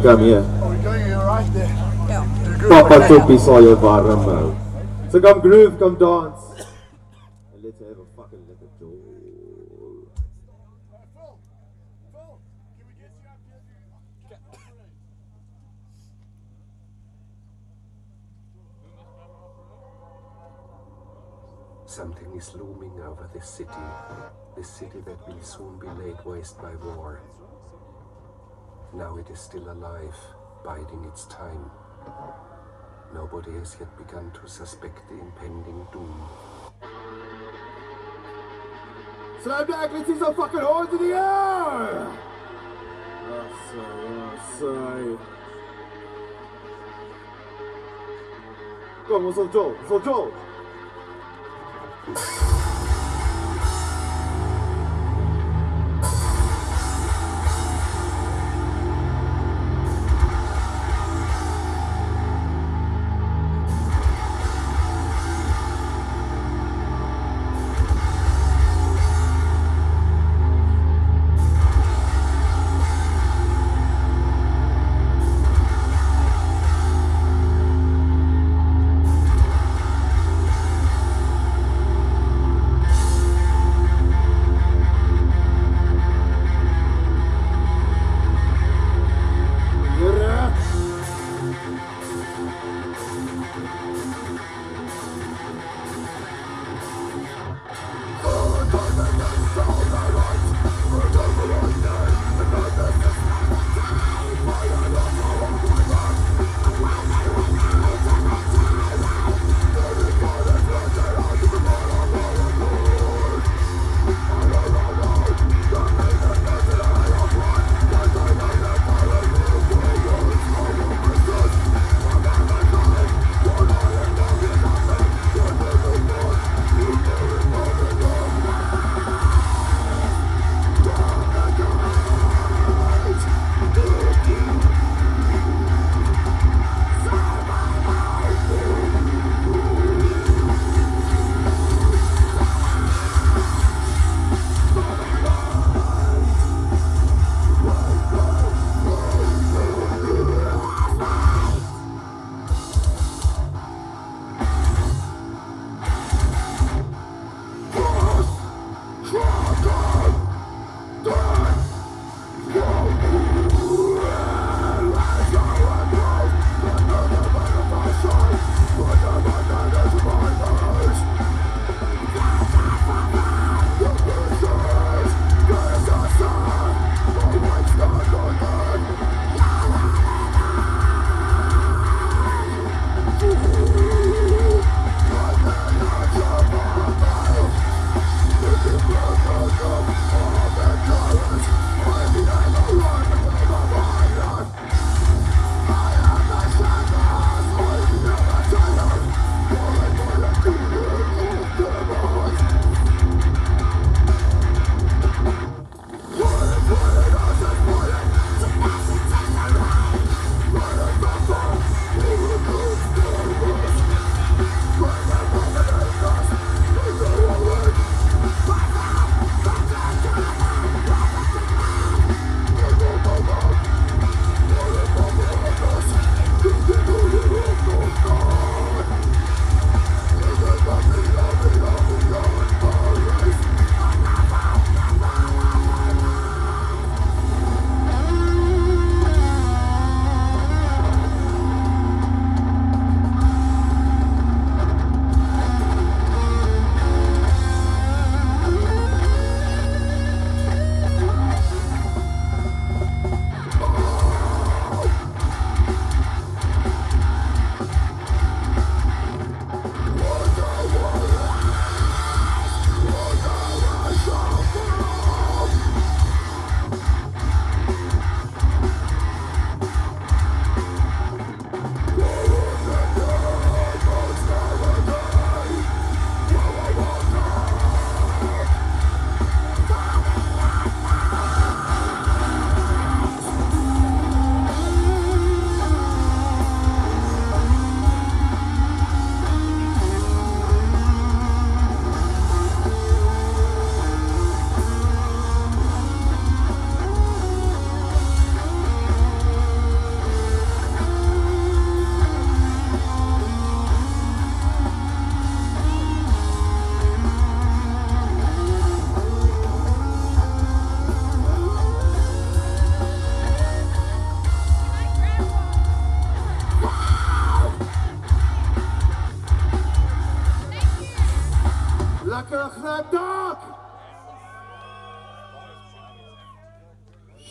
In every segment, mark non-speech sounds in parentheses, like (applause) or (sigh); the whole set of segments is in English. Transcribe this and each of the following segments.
Come here. Ja. Pappa Tuppy sa ju varm öl. Så kom groove, kom dans. And let's have a fucking little doll. Something is looming over this city, this city that will soon be laid waste by war. Now it is still alive, biding its time. Nobody has yet begun to suspect the impending doom. Slam back, let's see some fucking horns in the air! Alltså, alltså. Kom, och så Joe, så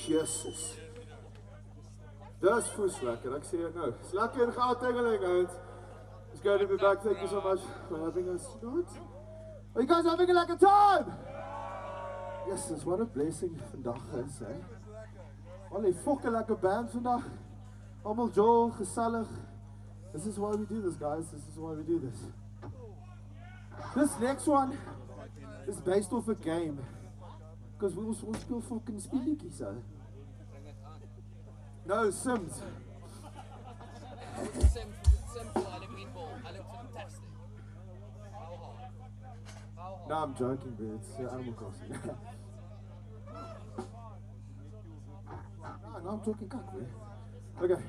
Jesus. Dis voes lekker, ek sê jou nou. Dis lekker in Gauteng, ouens. It's good to be back. Thank you so much for having us. Not? Are you guys having a lekker time? Yes, dis what a blessing vandag is, hè. Al die fokke lekker band vandag. Almal jol, gesellig. This is why we do this, guys. This is why we do this. This next one is based off a game. Because we also speel fucking speletjies, hè. No, Sims. Sim, simple, I look mean ball. I look fantastic. How hard? How hard? No, I'm joking, bro. It's uh, Animal Crossing. (laughs) no, no, I'm talking cock, bro. Okay.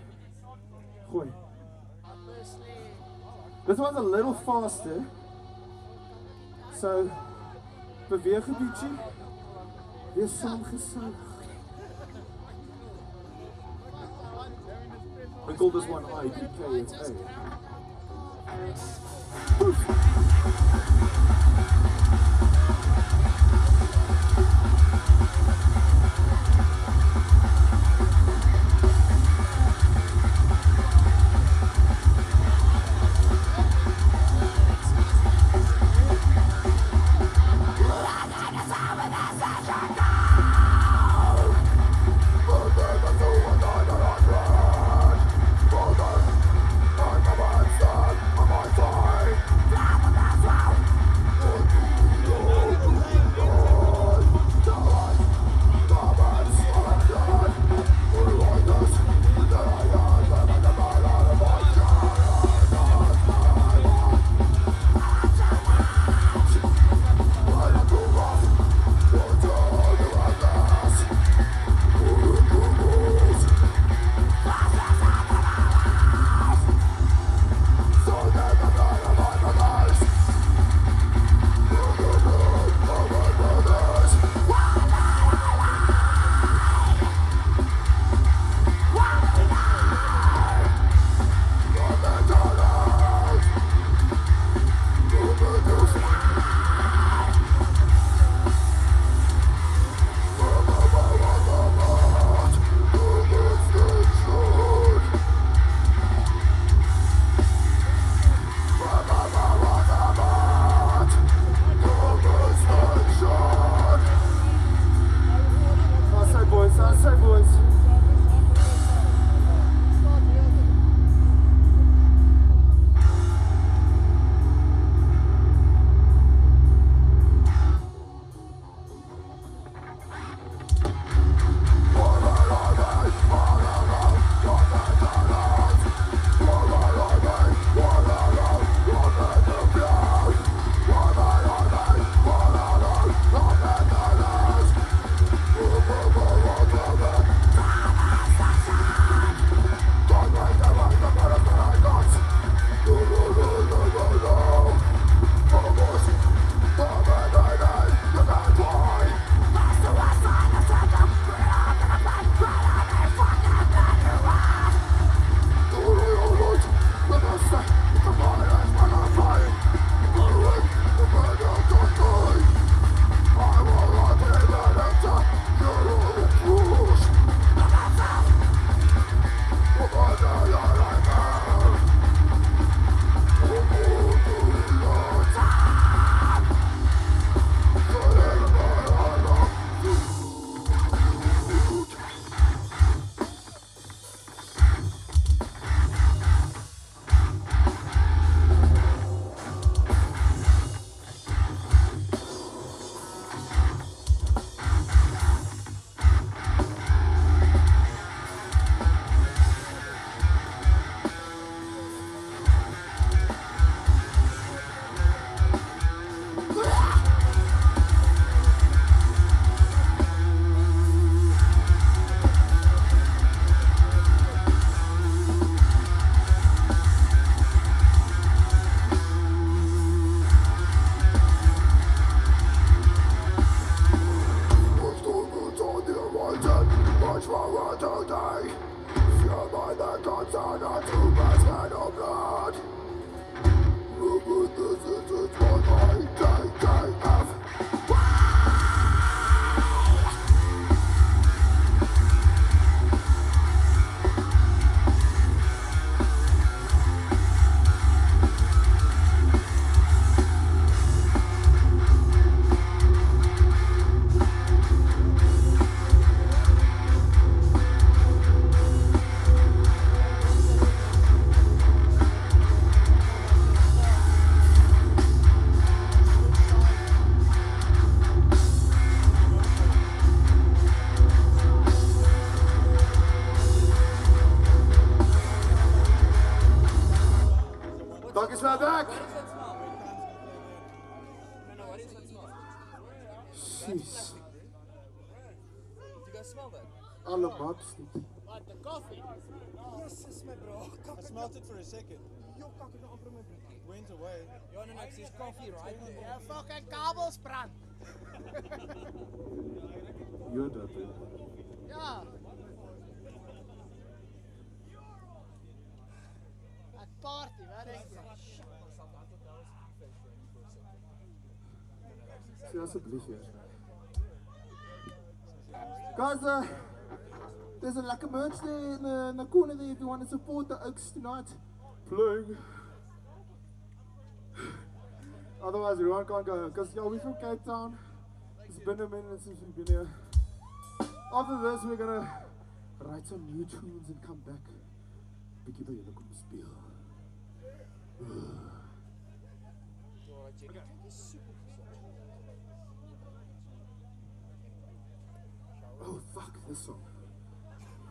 Gooi. This one's a little faster. So, beweeg 'n bietjie. Wees. We call this one IDKFA. Outside bro. I smelled it for a second. Went away. Ja, no, no, ek sê is coffee right there. Ja, fucking kabels brand. Jy dat. hè. Ja. Ek party, wat denk jy? Sê asseblief hier. Guys, there's a lekker merch there in the, in the corner there if you want to support the Oaks tonight. Playing. Otherwise, everyone can't go because yeah, we're from Cape Town. It's been a minute since we've been here. After this, we're gonna write some new tunes and come back. Bietjie by julle kom speel. Ja, check it. Dis super gesond. Oh fuck, this song.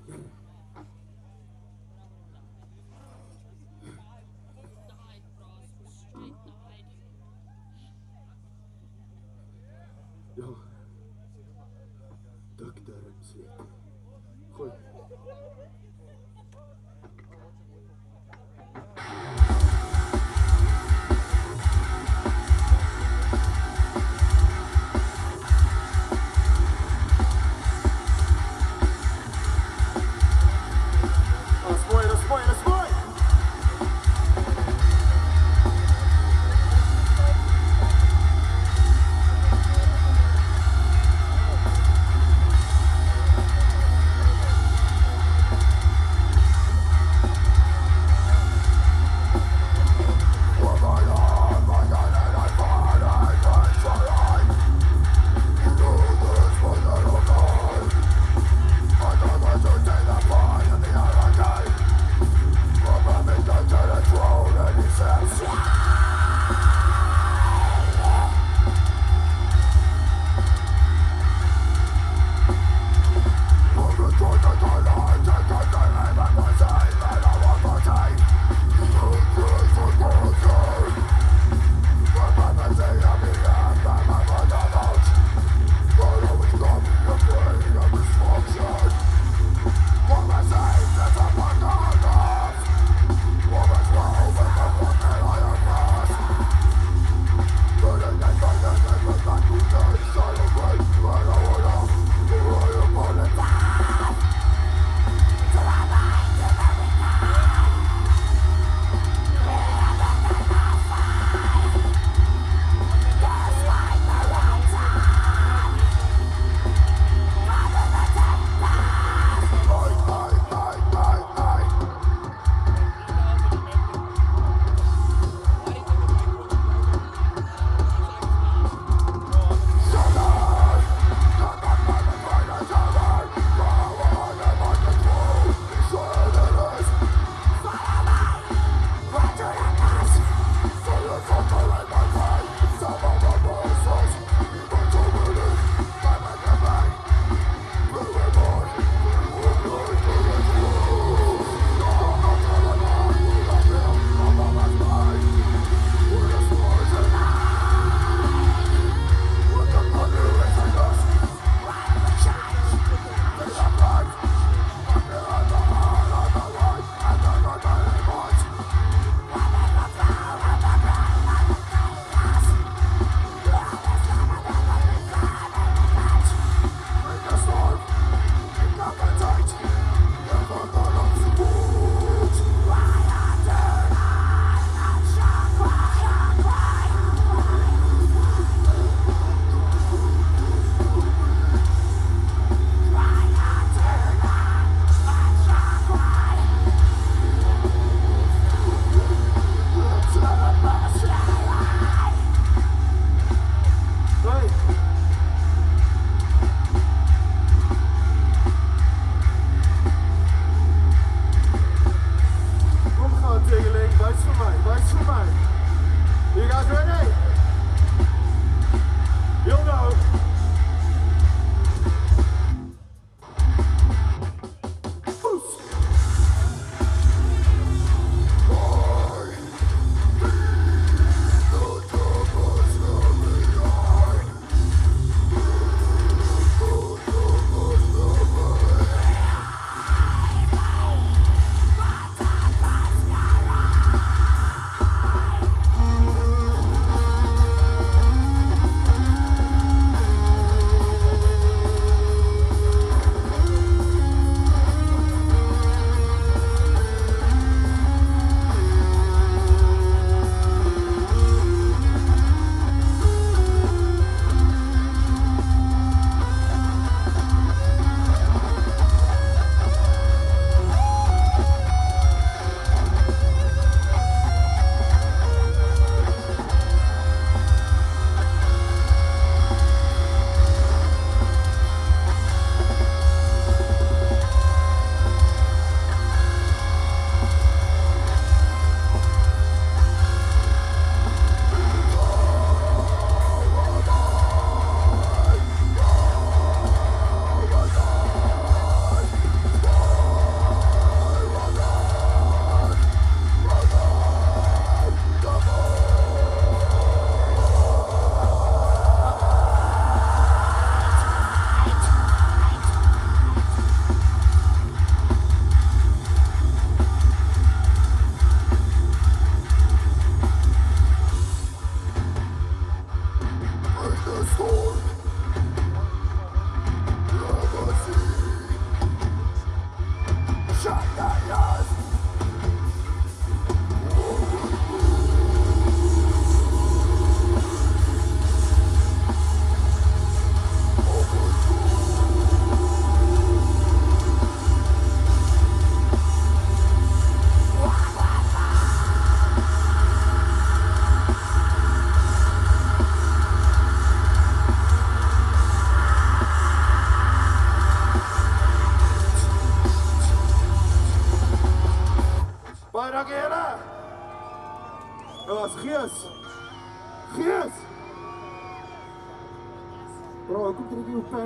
Yeah.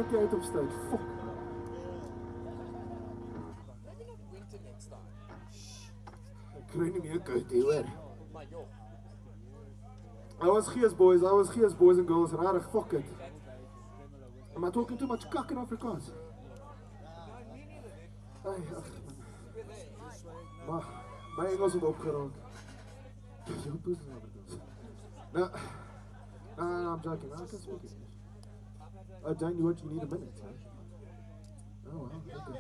Op panty uit op stage. Fuck. Time. Ek kry nie meer koud hier hoor. Maar joh, I was gees boys, I was gees boys and girls. Rarig, fuck it. Am I talking too much kak in Afrikaans? Ai, man. Maar my Engels het opgeraak. Jou poes is Afrikaans. No, no, no, I'm joking. I can speak English. Oh, don't you you need a minute? Oh, well, okay.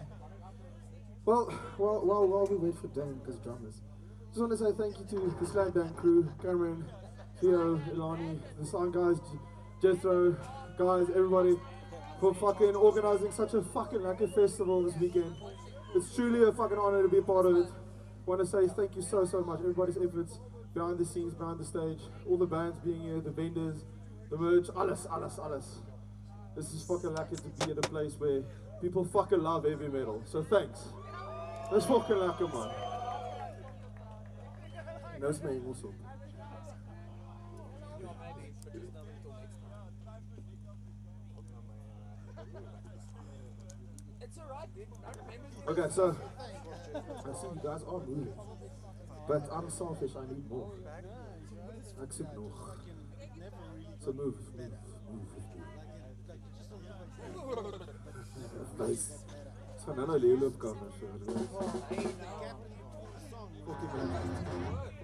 Well, while, while, while we wait for Dan, because drummers, just want to say thank you to the Slam Dank crew, Cameron, Theo, Ilani, the sound guys, Jethro, guys, everybody, for fucking organizing such a fucking lucky festival this weekend. It's truly a fucking honor to be a part of it. Want to say thank you so, so much. Everybody's efforts behind the scenes, behind the stage, all the bands being here, the vendors, the merch, alles, alles, alles. This is fucking lucky to be at a place where people fucking love heavy metal. So thanks. That's fucking lucky, man. I remember you. Okay, so I see you guys are moving. But I'm selfish, I need more. Soek nog. So move, move. Nice. So nou nou leeuloop kamers. So. Okay.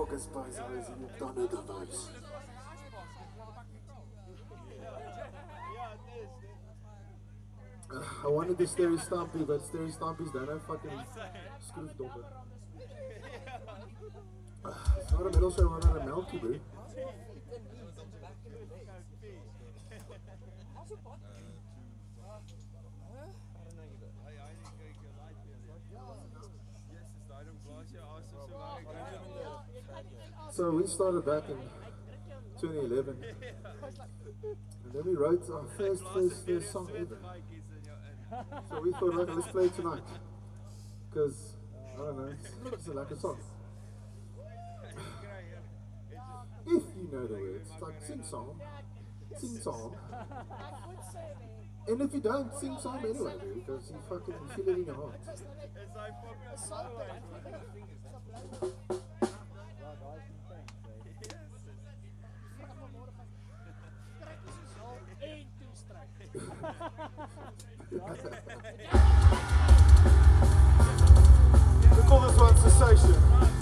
Fucking spice wys. I wanted the Sterry Stompy, but Sterry Stompy's done a fucking skroefdopper. Ah, it's not a middle show run out of Melky, bro. So we started back in 2011. And then we wrote our first, first, first song ever. So we thought, okay, let's play it tonight. Because, I don't know, it's, like a song. If you know the words, like sing song, sing song. And if you don't, sing song anyway, dude, because you fucking feel it in your heart. We call this one cessation.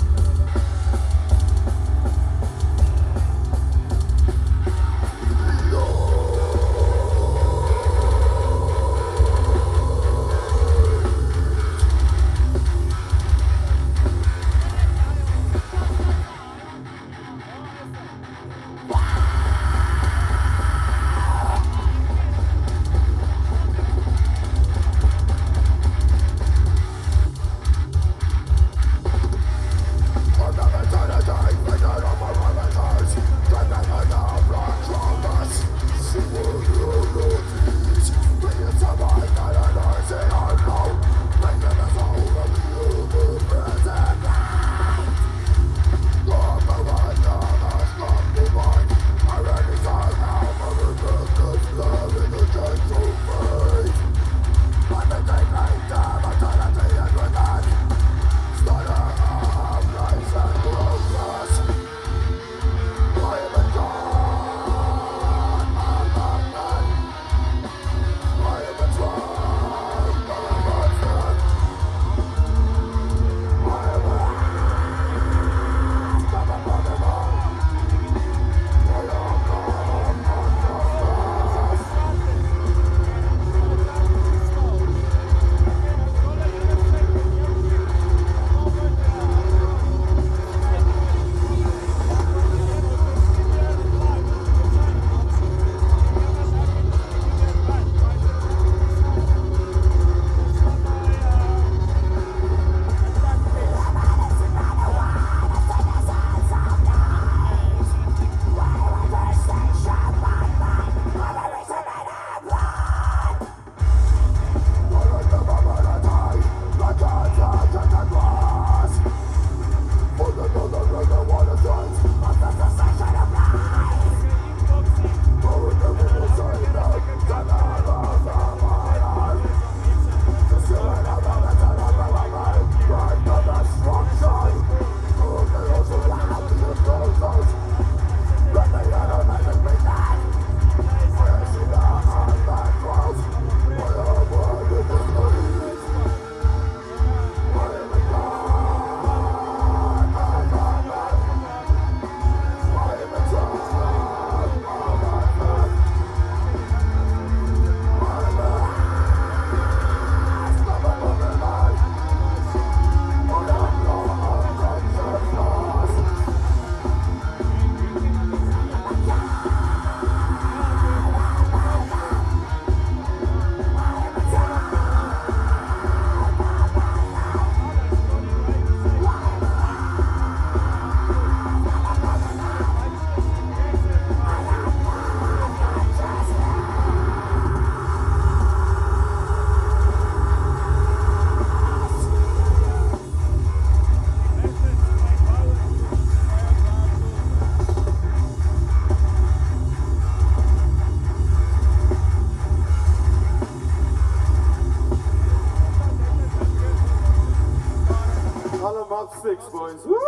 Six, boys. Woo!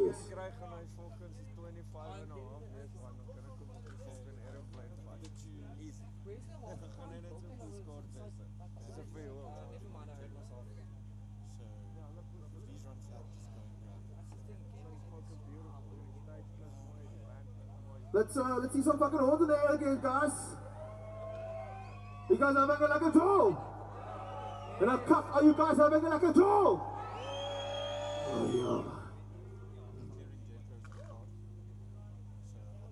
Yes. Kry gaan hy volgens 25 en 'n half net want dan kan ek hom op die fucking aeroplane vat. Easy. Dan gaan hy net so op die skort sit. Dis 'n free world. Never mind, I hurt myself. So, these run flat just going round. Let's uh, let's see some fucking horns in the air again, guys. You guys are making like a tool. And a cup, are you guys are making like a tool? Oh yeah.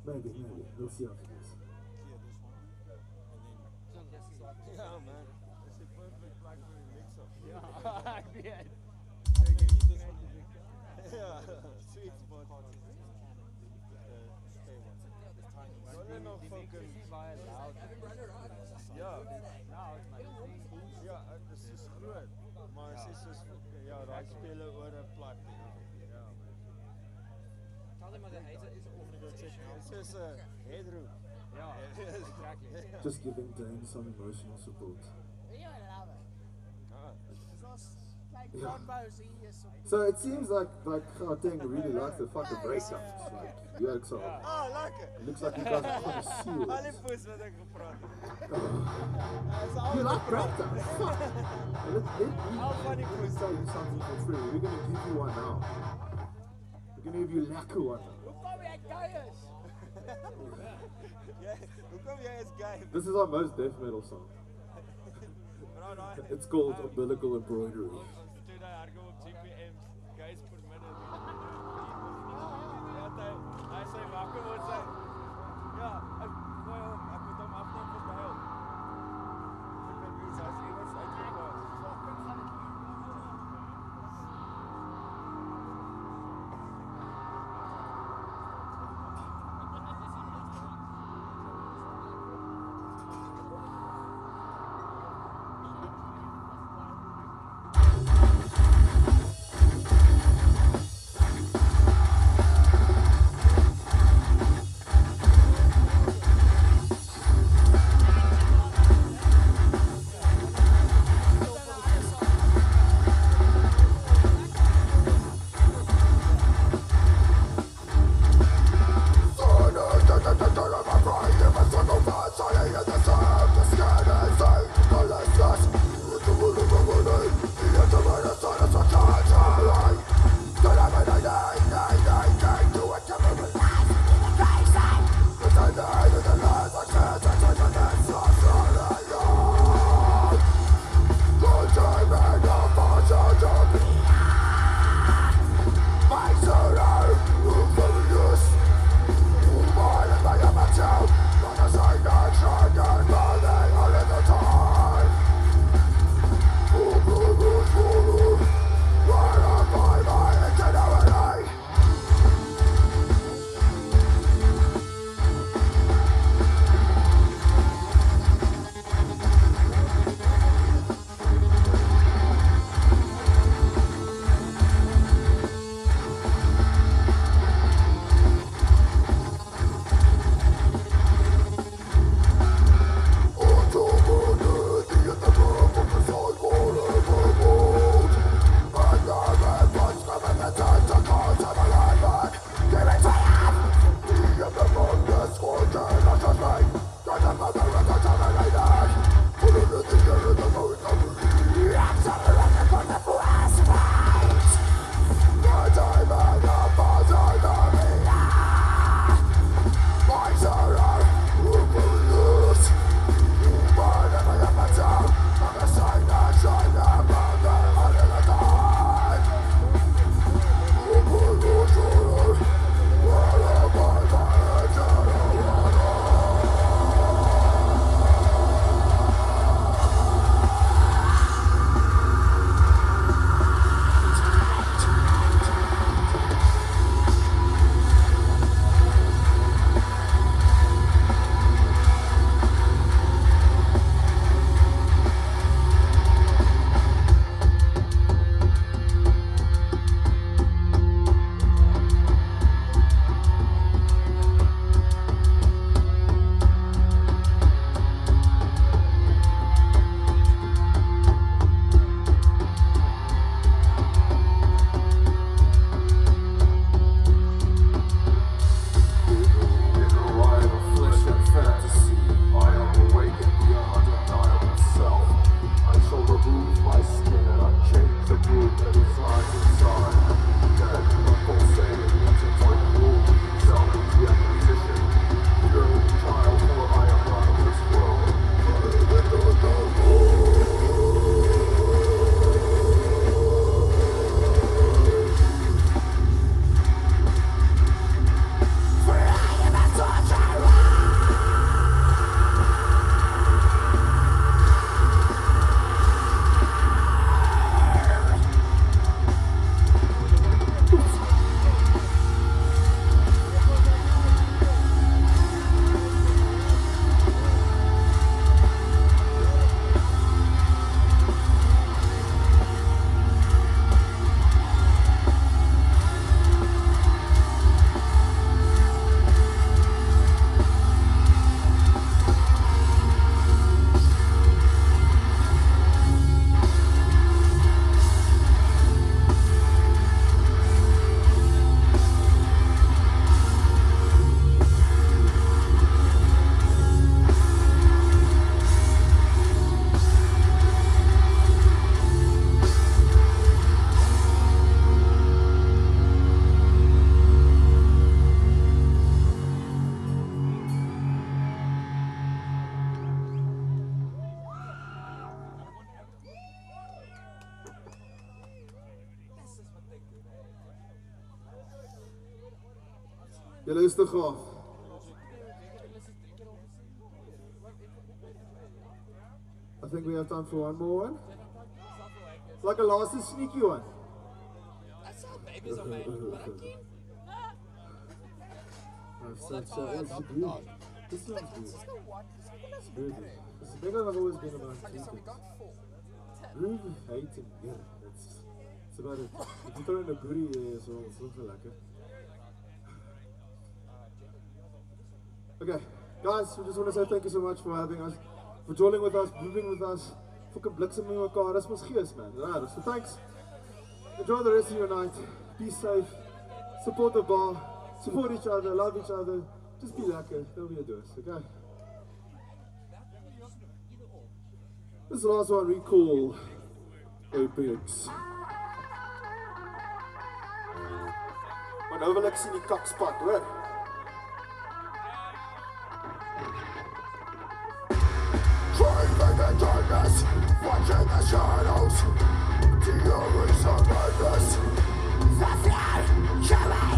Maybe, maybe. We'll see after this. Yeah, man. Dis 'n perfect plek vir 'n ja. Dit is groot. Maar as jy soos ja, daai spele oor 'n plat. Ja. Is Dit is. Ja, exactly. Just giving Dane some emotional support. You love it. Ja. Dis ons kyk Bonbo's hier is op. So it seems like like Gauteng really likes the fucking breakdowns. Like yokes are. Ah, lekker. It looks like you guys are fucking Al die poes wat ek gepraat het. You like breakdowns? (laughs) Fuck. How funny was tell you something for free. We're gonna give you one now. We're gonna give you Laku one now. Hoe kom jy geiers? Ja, hoekom jy is gay? This is our most death metal song. (laughs) It's called Umbilical Embroidery. i say macao would say yeah Julle is te gaaf. I think we have time for one more one. It's Like a last sneaky one. (laughs) That's how babies are made. But I'm keen. I've said so. It's good. This one's good. It's good. It's bigger I've always been about two things. Groove, hate and yeah. It's, it's about it. If you throw in a booty well, it's also lekker. Okay, guys, we just want to say thank you so much for having us, for joining with us, moving with us. Fucking bliksem in mekaar, dis mos gees man. So thanks. Enjoy the rest of your night. Be safe. Support the bar. Support each other. Love each other. Just be lekker. That'll be a dose, okay? This is the last one we call Apex. Maar nou wil ek sien die kakspad, hoor. Watching the shadows. Theories of madness. The fear,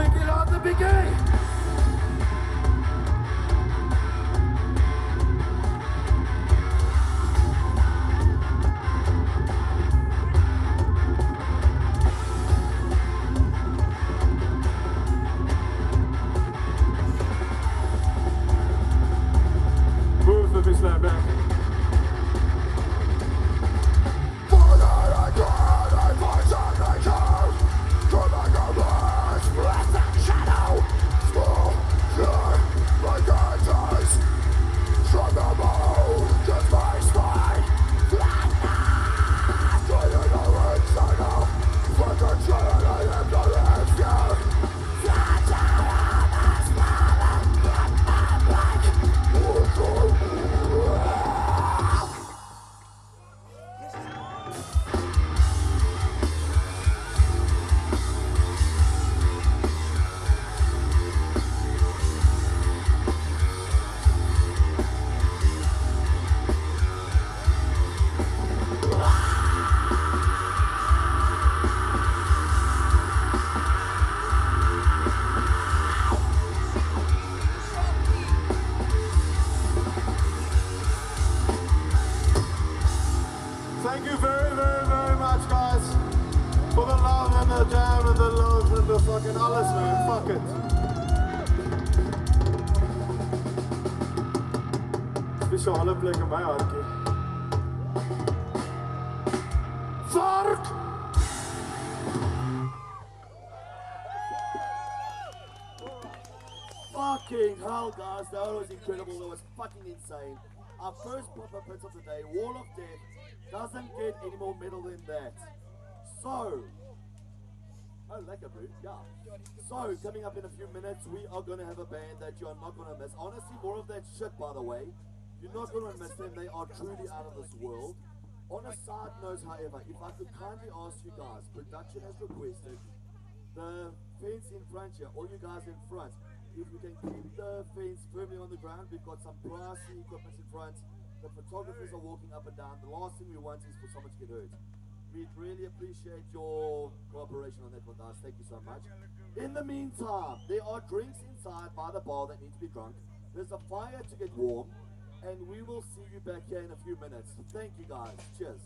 Big Reload the Big fucking alles, man. Fuck it. Speciale plek in my hartjie. Vark! Fucking hell, guys, that was incredible. That was fucking insane. Our first proper pit of the day, Wall of Death, doesn't get any more metal than that. So, oh, a bro. Yeah. So, coming up in a few minutes, we are gonna have a band that you are not gonna miss. Honestly, more of that shit, by the way. You're not gonna miss them. They are truly out of this world. On a side note, however, if I could kindly ask you guys, production has requested the fence in front here, all you guys in front, if we can keep the fence firmly on the ground, we've got some pricey equipment in front. The photographers are walking up and down. The last thing we want is for someone to get hurt. We'd really appreciate your cooperation on that one, guys. Thank you so much. In the meantime, there are drinks inside by the bar that need to be drunk. There's a fire to get warm, and we will see you back here in a few minutes. Thank you, guys. Cheers.